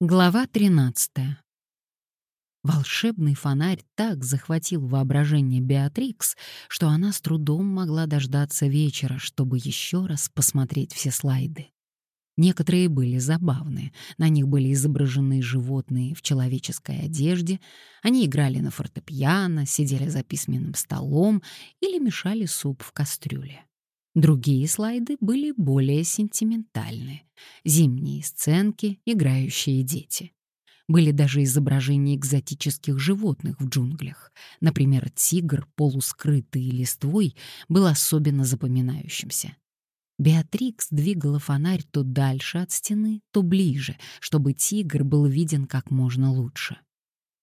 Глава 13. Волшебный фонарь так захватил воображение Беатрикс, что она с трудом могла дождаться вечера, чтобы еще раз посмотреть все слайды. Некоторые были забавные. На них были изображены животные в человеческой одежде, они играли на фортепиано, сидели за письменным столом или мешали суп в кастрюле. Другие слайды были более сентиментальны. Зимние сценки, играющие дети. Были даже изображения экзотических животных в джунглях. Например, тигр, полускрытый листвой, был особенно запоминающимся. Беатрикс двигала фонарь то дальше от стены, то ближе, чтобы тигр был виден как можно лучше.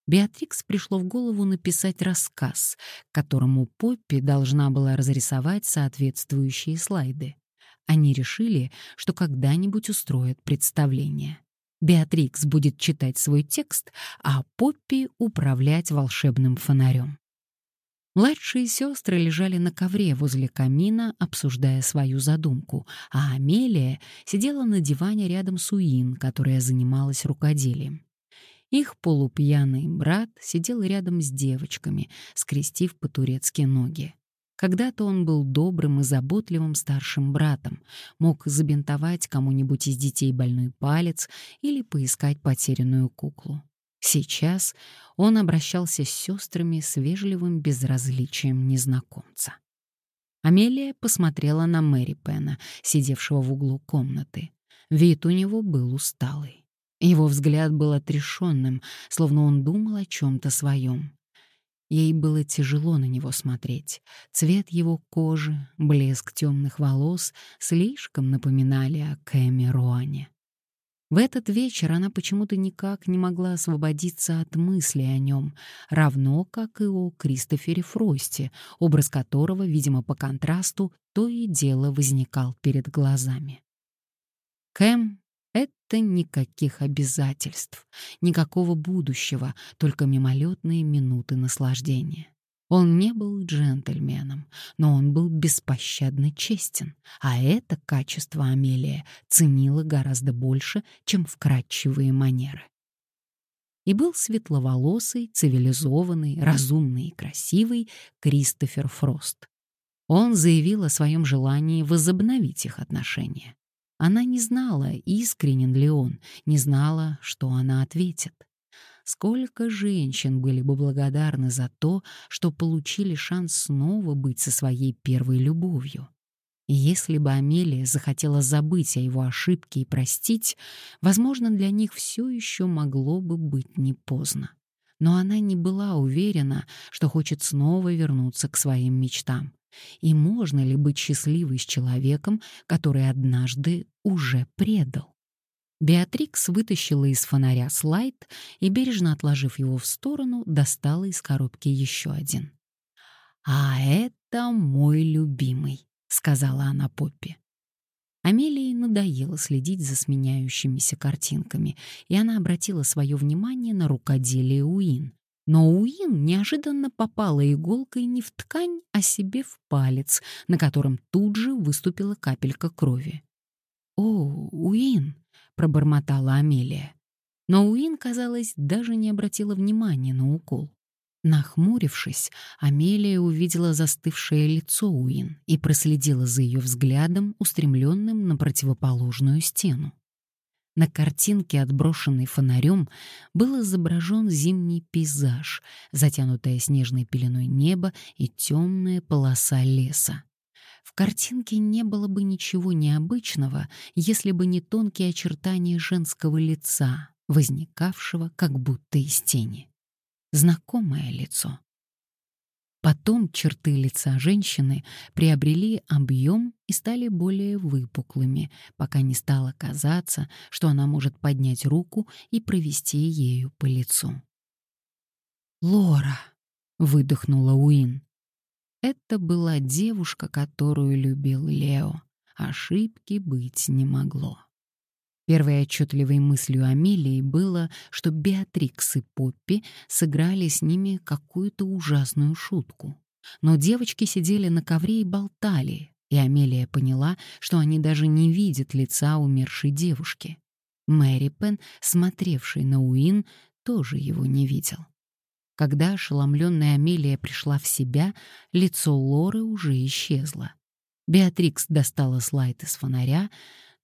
Беатрикс пришло в голову написать рассказ, которому Поппи должна была разрисовать соответствующие слайды. Они решили, что когда-нибудь устроят представление. Беатрикс будет читать свой текст, а Поппи — управлять волшебным фонарем. Младшие сестры лежали на ковре возле камина, обсуждая свою задумку, а Амелия сидела на диване рядом с Уин, которая занималась рукоделием. Их полупьяный брат сидел рядом с девочками, скрестив по-турецки ноги. Когда-то он был добрым и заботливым старшим братом, мог забинтовать кому-нибудь из детей больной палец или поискать потерянную куклу. Сейчас он обращался с сестрами с вежливым безразличием незнакомца. Амелия посмотрела на Мэри Пена, сидевшего в углу комнаты. Вид у него был усталый. Его взгляд был отрешенным, словно он думал о чем-то своем. Ей было тяжело на него смотреть. Цвет его кожи, блеск темных волос слишком напоминали о Кэме. В этот вечер она почему-то никак не могла освободиться от мысли о нем, равно как и о Кристофере Фросте, образ которого, видимо, по контрасту, то и дело возникал перед глазами. Кэм это никаких обязательств, никакого будущего, только мимолетные минуты наслаждения. Он не был джентльменом, но он был беспощадно честен, а это качество Амелия ценила гораздо больше, чем вкрадчивые манеры. И был светловолосый, цивилизованный, разумный и красивый Кристофер Фрост. Он заявил о своем желании возобновить их отношения. Она не знала, искренен ли он, не знала, что она ответит. Сколько женщин были бы благодарны за то, что получили шанс снова быть со своей первой любовью. Если бы Амелия захотела забыть о его ошибке и простить, возможно, для них все еще могло бы быть не поздно. Но она не была уверена, что хочет снова вернуться к своим мечтам. И можно ли быть счастливой с человеком, который однажды уже предал? Беатрикс вытащила из фонаря слайд и, бережно отложив его в сторону, достала из коробки еще один. «А это мой любимый», — сказала она Поппи. Амелии надоело следить за сменяющимися картинками, и она обратила свое внимание на рукоделие Уин, но Уин неожиданно попала иголкой не в ткань, а себе в палец, на котором тут же выступила капелька крови. «О, Уин!» — пробормотала Амелия. Но Уин, казалось, даже не обратила внимания на укол. Нахмурившись, Амелия увидела застывшее лицо Уин и проследила за ее взглядом, устремленным на противоположную стену. На картинке, отброшенной фонарем, был изображен зимний пейзаж, затянутое снежной пеленой небо и темная полоса леса. В картинке не было бы ничего необычного, если бы не тонкие очертания женского лица, возникавшего как будто из тени. Знакомое лицо. Потом черты лица женщины приобрели объем и стали более выпуклыми, пока не стало казаться, что она может поднять руку и провести ею по лицу. «Лора!» — выдохнула Уин. Это была девушка, которую любил Лео. Ошибки быть не могло. Первой отчетливой мыслью Амелии было, что Беатрикс и Поппи сыграли с ними какую-то ужасную шутку. Но девочки сидели на ковре и болтали, и Амелия поняла, что они даже не видят лица умершей девушки. Мэри Пен, смотревший на Уин, тоже его не видел. Когда ошеломленная Амелия пришла в себя, лицо Лоры уже исчезло. Беатрикс достала слайд из фонаря,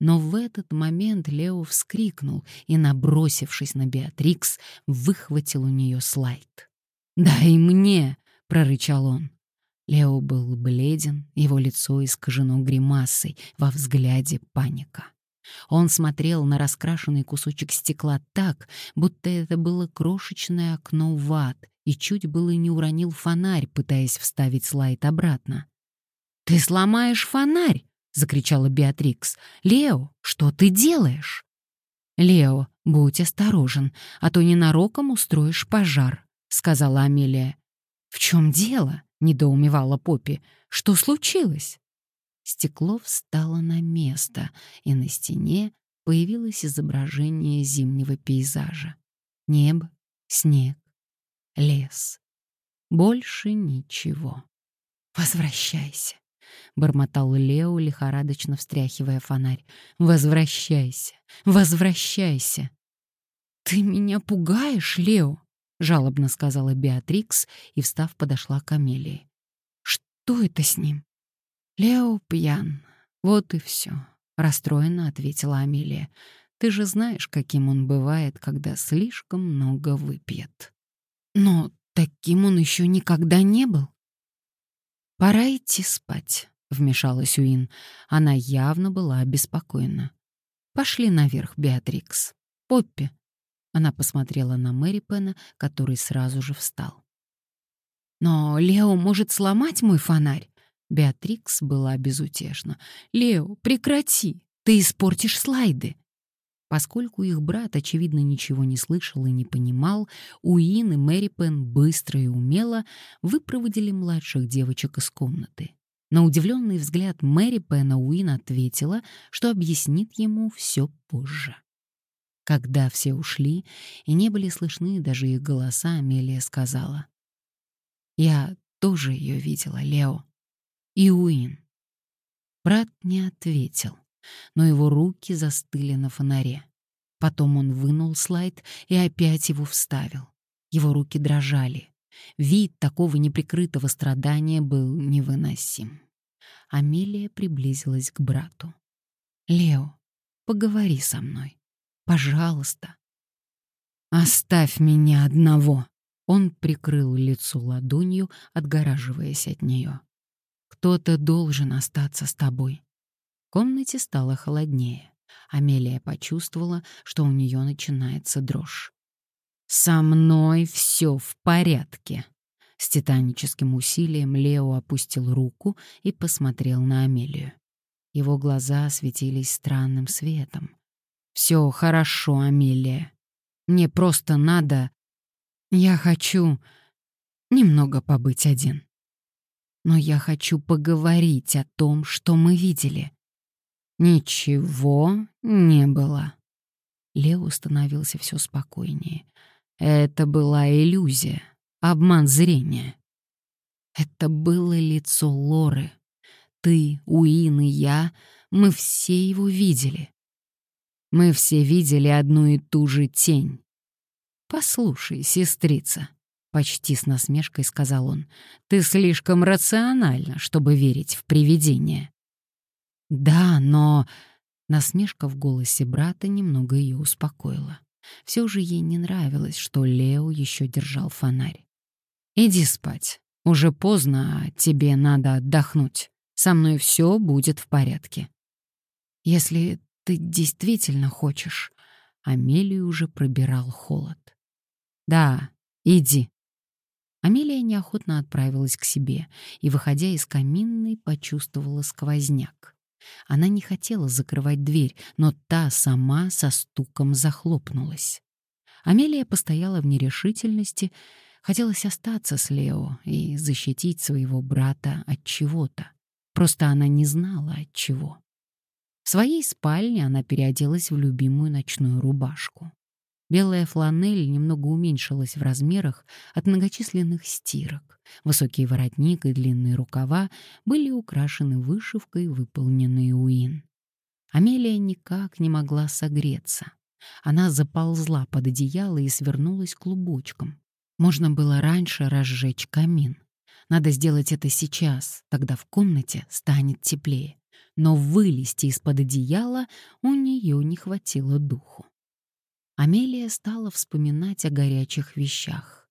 но в этот момент Лео вскрикнул и, набросившись на Беатрикс, выхватил у нее слайд. «Дай мне!» — прорычал он. Лео был бледен, его лицо искажено гримасой, во взгляде паника. Он смотрел на раскрашенный кусочек стекла так, будто это было крошечное окно в ад, и чуть было не уронил фонарь, пытаясь вставить слайд обратно. «Ты сломаешь фонарь!» — закричала Беатрикс. «Лео, что ты делаешь?» «Лео, будь осторожен, а то ненароком устроишь пожар», — сказала Амелия. «В чем дело?» — недоумевала Поппи. «Что случилось?» Стекло встало на место, и на стене появилось изображение зимнего пейзажа. Небо, снег, лес. Больше ничего. «Возвращайся», — бормотал Лео, лихорадочно встряхивая фонарь. «Возвращайся! Возвращайся!» «Ты меня пугаешь, Лео!» — жалобно сказала Беатрикс и, встав, подошла к Амелии. «Что это с ним?» «Лео пьян. Вот и все», — расстроенно ответила Амелия. «Ты же знаешь, каким он бывает, когда слишком много выпьет». «Но таким он еще никогда не был», «Пора идти спать», — вмешалась Уин. Она явно была обеспокоена. «Пошли наверх, Беатрикс. Поппи». Она посмотрела на Мэри Пена, который сразу же встал. «Но Лео может сломать мой фонарь?» Беатрикс была безутешна. «Лео, прекрати! Ты испортишь слайды!» Поскольку их брат, очевидно, ничего не слышал и не понимал, Уин и Мэри Пен быстро и умело выпроводили младших девочек из комнаты. На удивленный взгляд Мэри Пена Уин ответила, что объяснит ему все позже. Когда все ушли и не были слышны даже их голоса, Амелия сказала. «Я тоже ее видела, Лео. И Уин». Брат не ответил но его руки застыли на фонаре. Потом он вынул слайд и опять его вставил. Его руки дрожали. Вид такого неприкрытого страдания был невыносим. Амелия приблизилась к брату. «Лео, поговори со мной. Пожалуйста». «Оставь меня одного!» Он прикрыл лицо ладонью, отгораживаясь от нее. «Кто-то должен остаться с тобой комнате стало холоднее. Амелия почувствовала, что у нее начинается дрожь. «Со мной все в порядке». С титаническим усилием Лео опустил руку и посмотрел на Амелию. Его глаза светились странным светом. «Все хорошо, Амелия. Мне просто надо... Я хочу немного побыть один. Но я хочу поговорить о том, что мы видели. Ничего не было. Лео становился все спокойнее. Это была иллюзия, обман зрения. Это было лицо Лоры. Ты, Уин и я, мы все его видели. Мы все видели одну и ту же тень. «Послушай, сестрица», — почти с насмешкой сказал он, — «ты слишком рациональна, чтобы верить в привидения. «Да, но...» Насмешка в голосе брата немного ее успокоила. Все же ей не нравилось, что Лео еще держал фонарь. «Иди спать. Уже поздно, а тебе надо отдохнуть. Со мной все будет в порядке». «Если ты действительно хочешь...» Амелию уже пробирал холод. «Да, иди». Амелия неохотно отправилась к себе и, выходя из каминной, почувствовала сквозняк. Она не хотела закрывать дверь, но та сама со стуком захлопнулась. Амелия постояла в нерешительности, хотелось остаться с Лео и защитить своего брата от чего-то. Просто она не знала от чего. В своей спальне она переоделась в любимую ночную рубашку. Белая фланель немного уменьшилась в размерах от многочисленных стирок. Высокий воротник и длинные рукава были украшены вышивкой, выполненной уин. Амелия никак не могла согреться. Она заползла под одеяло и свернулась клубочком. Можно было раньше разжечь камин. Надо сделать это сейчас, тогда в комнате станет теплее. Но вылезти из-под одеяла у нее не хватило духу. Амелия стала вспоминать о горячих вещах.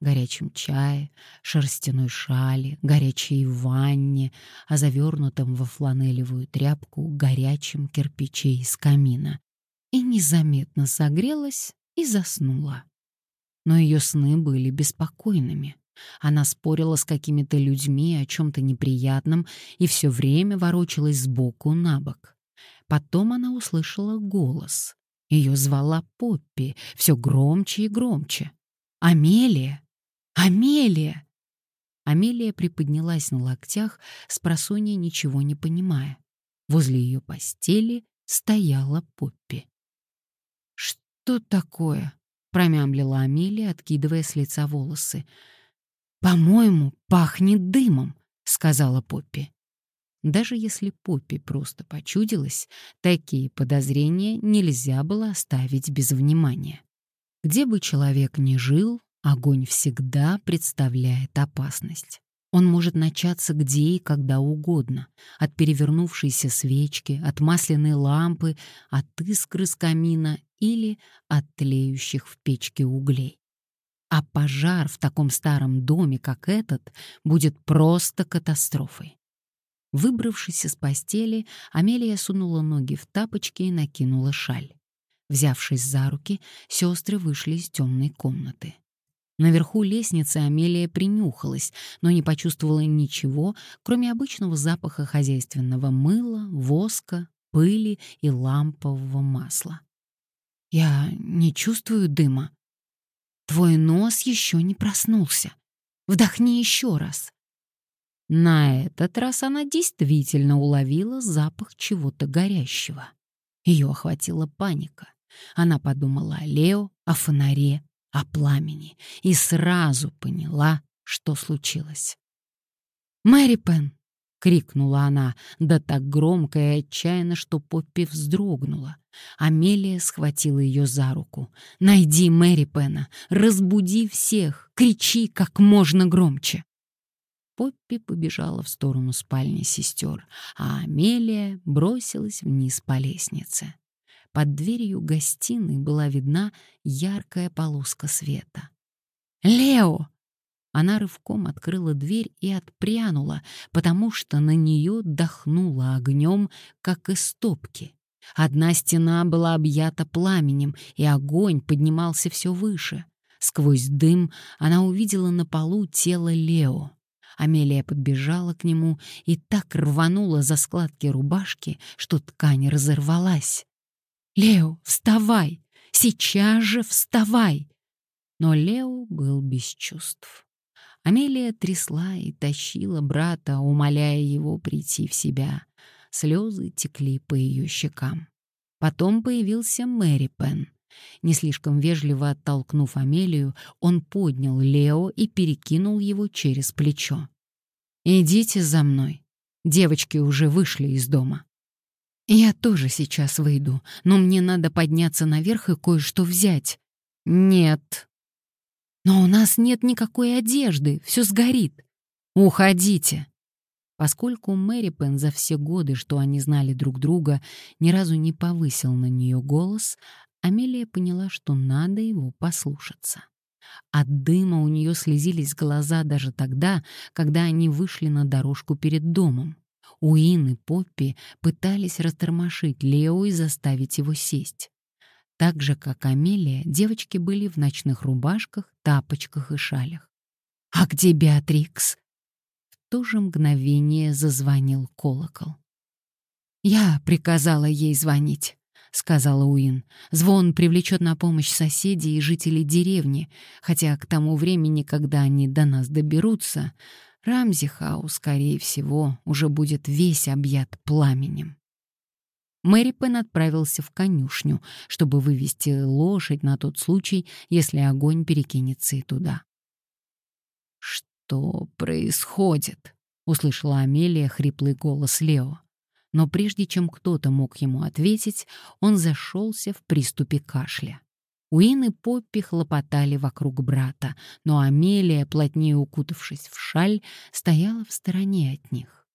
Горячем чае, шерстяной шале, горячей ванне, о завернутом во фланелевую тряпку горячем кирпиче из камина. И незаметно согрелась и заснула. Но ее сны были беспокойными. Она спорила с какими-то людьми о чем-то неприятном и все время ворочалась сбоку на бок. Потом она услышала голос. Ее звала Поппи, все громче и громче. «Амелия! Амелия!» Амелия приподнялась на локтях, с ничего не понимая. Возле ее постели стояла Поппи. «Что такое?» — промямлила Амелия, откидывая с лица волосы. «По-моему, пахнет дымом», — сказала Поппи. Даже если Поппи просто почудилась, такие подозрения нельзя было оставить без внимания. Где бы человек ни жил, огонь всегда представляет опасность. Он может начаться где и когда угодно, от перевернувшейся свечки, от масляной лампы, от искры с камина или от тлеющих в печке углей. А пожар в таком старом доме, как этот, будет просто катастрофой. Выбравшись из постели, Амелия сунула ноги в тапочки и накинула шаль. Взявшись за руки, сестры вышли из темной комнаты. Наверху лестницы Амелия принюхалась, но не почувствовала ничего, кроме обычного запаха хозяйственного мыла, воска, пыли и лампового масла. «Я не чувствую дыма», Твой нос еще не проснулся. Вдохни еще раз. На этот раз она действительно уловила запах чего-то горящего. Ее охватила паника. Она подумала о Лео, о фонаре, о пламени и сразу поняла, что случилось. «Мэри Пен!» — крикнула она, да так громко и отчаянно, что Поппи вздрогнула. Амелия схватила ее за руку. «Найди Мэри Пена! Разбуди всех! Кричи как можно громче!» Поппи побежала в сторону спальни сестер, а Амелия бросилась вниз по лестнице. Под дверью гостиной была видна яркая полоска света. «Лео!» Она рывком открыла дверь и отпрянула, потому что на нее дохнуло огнем, как из топки. Одна стена была объята пламенем, и огонь поднимался все выше. Сквозь дым она увидела на полу тело Лео. Амелия подбежала к нему и так рванула за складки рубашки, что ткань разорвалась. «Лео, вставай! Сейчас же вставай!» Но Лео был без чувств. Амелия трясла и тащила брата, умоляя его прийти в себя. Слезы текли по ее щекам. Потом появился Мэри Пен. Не слишком вежливо оттолкнув Амелию, он поднял Лео и перекинул его через плечо. «Идите за мной. Девочки уже вышли из дома». «Я тоже сейчас выйду, но мне надо подняться наверх и кое-что взять». «Нет», «Но у нас нет никакой одежды, все сгорит. Уходите!» Поскольку Мэри Пен за все годы, что они знали друг друга, ни разу не повысил на нее голос, Амелия поняла, что надо его послушаться. От дыма у нее слезились глаза даже тогда, когда они вышли на дорожку перед домом. Уин и Поппи пытались растормошить Лео и заставить его сесть. Так же, как Амелия, девочки были в ночных рубашках, тапочках и шалях. «А где Беатрикс?» В то же мгновение зазвонил колокол. «Я приказала ей звонить», — сказала Уин. «Звон привлечет на помощь соседей и жителей деревни, хотя к тому времени, когда они до нас доберутся, Рамзи Хаус, скорее всего, уже будет весь объят пламенем». Мэри Пен отправился в конюшню, чтобы вывести лошадь на тот случай, если огонь перекинется и туда. «Что происходит?» — услышала Амелия хриплый голос Лео. Но прежде чем кто-то мог ему ответить, он зашелся в приступе кашля. Уин и Поппи хлопотали вокруг брата, но Амелия, плотнее укутавшись в шаль, стояла в стороне от них.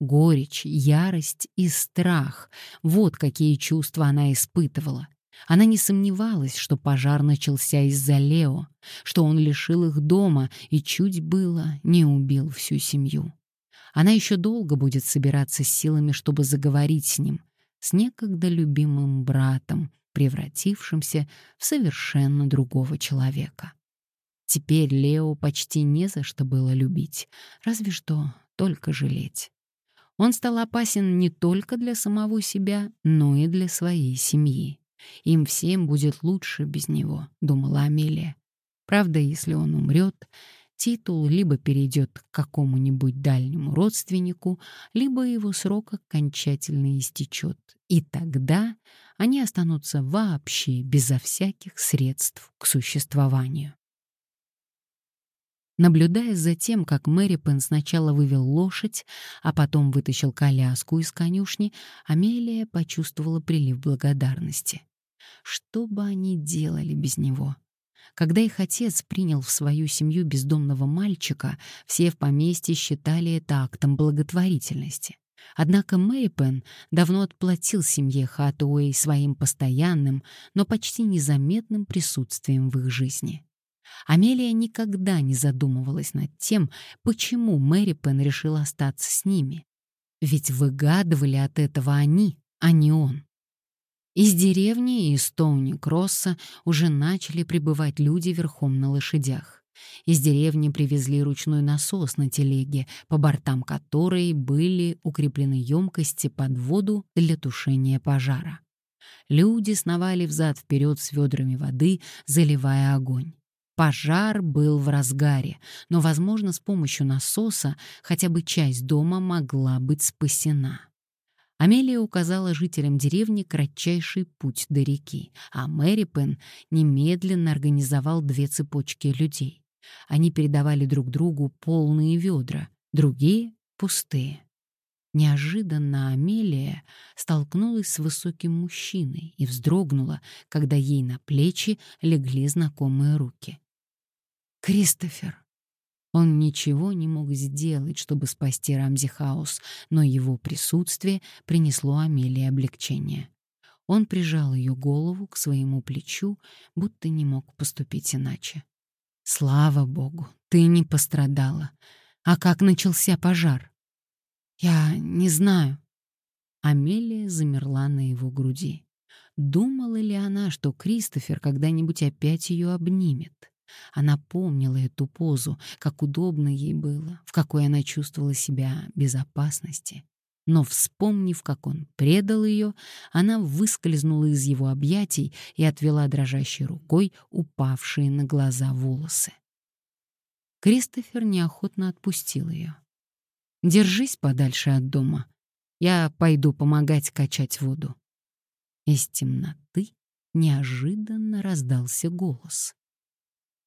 Горечь, ярость и страх — вот какие чувства она испытывала. Она не сомневалась, что пожар начался из-за Лео, что он лишил их дома и чуть было не убил всю семью. Она еще долго будет собираться с силами, чтобы заговорить с ним, с некогда любимым братом, превратившимся в совершенно другого человека. Теперь Лео почти не за что было любить, разве что только жалеть. Он стал опасен не только для самого себя, но и для своей семьи. Им всем будет лучше без него, думала Амелия. Правда, если он умрет, титул либо перейдет к какому-нибудь дальнему родственнику, либо его срок окончательно истечет, и тогда они останутся вообще безо всяких средств к существованию. Наблюдая за тем, как Мэри Пен сначала вывел лошадь, а потом вытащил коляску из конюшни, Амелия почувствовала прилив благодарности. Что бы они делали без него? Когда их отец принял в свою семью бездомного мальчика, все в поместье считали это актом благотворительности. Однако Мэйпен давно отплатил семье Хатуэй своим постоянным, но почти незаметным присутствием в их жизни. Амелия никогда не задумывалась над тем, почему Мэри Пен решила остаться с ними. Ведь выгадывали от этого они, а не он. Из деревни и из Тоуни-Кросса уже начали прибывать люди верхом на лошадях. Из деревни привезли ручной насос на телеге, по бортам которой были укреплены емкости под воду для тушения пожара. Люди сновали взад-вперед с ведрами воды, заливая огонь. Пожар был в разгаре, но, возможно, с помощью насоса хотя бы часть дома могла быть спасена. Амелия указала жителям деревни кратчайший путь до реки, а Мэри Пен немедленно организовал две цепочки людей. Они передавали друг другу полные ведра, другие — пустые. Неожиданно Амелия столкнулась с высоким мужчиной и вздрогнула, когда ей на плечи легли знакомые руки. «Кристофер!» Он ничего не мог сделать, чтобы спасти Рамзи Хаус, но его присутствие принесло Амелии облегчение. Он прижал ее голову к своему плечу, будто не мог поступить иначе. Слава богу, ты не пострадала. А как начался пожар? Я не знаю. Амелия замерла на его груди. Думала ли она, что Кристофер когда-нибудь опять ее обнимет? Она помнила эту позу, как удобно ей было, в какой она чувствовала себя безопасности. Но, вспомнив, как он предал ее, она выскользнула из его объятий и отвела дрожащей рукой упавшие на глаза волосы. Кристофер неохотно отпустил ее. «Держись подальше от дома. Я пойду помогать качать воду». Из темноты неожиданно раздался голос.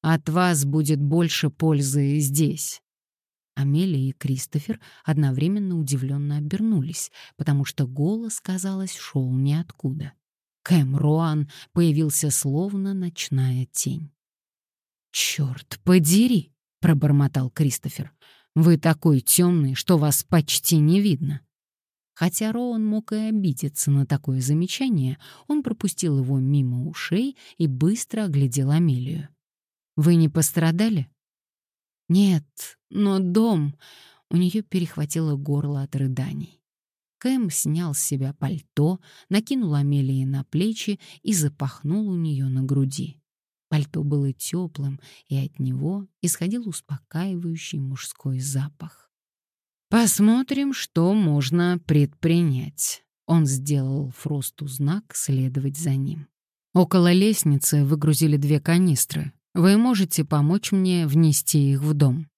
«От вас будет больше пользы здесь». Амелия и Кристофер одновременно удивленно обернулись, потому что голос, казалось, шел ниоткуда. Кэм Роан появился словно ночная тень. «Черт подери!» — пробормотал Кристофер. «Вы такой темный, что вас почти не видно». Хотя Роан мог и обидеться на такое замечание, он пропустил его мимо ушей и быстро оглядел Амелию. «Вы не пострадали?» «Нет, но дом...» У нее перехватило горло от рыданий. Кэм снял с себя пальто, накинул Амелии на плечи и запахнул у нее на груди. Пальто было теплым, и от него исходил успокаивающий мужской запах. «Посмотрим, что можно предпринять». Он сделал Фросту знак следовать за ним. Около лестницы выгрузили две канистры. Вы можете помочь мне внести их в дом?»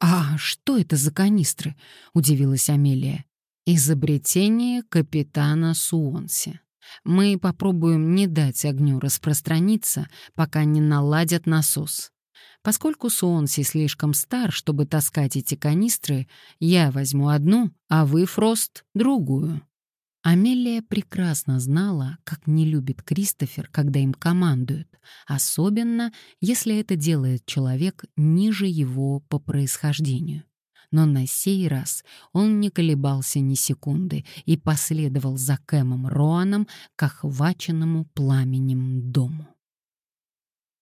«А что это за канистры?» — удивилась Амелия. «Изобретение капитана Суонси. Мы попробуем не дать огню распространиться, пока не наладят насос. Поскольку Суонси слишком стар, чтобы таскать эти канистры, я возьму одну, а вы, Фрост, другую. Амелия прекрасно знала, как не любит Кристофер, когда им командуют, особенно если это делает человек ниже его по происхождению. Но на сей раз он не колебался ни секунды и последовал за Кэмом Роаном к охваченному пламенем дому.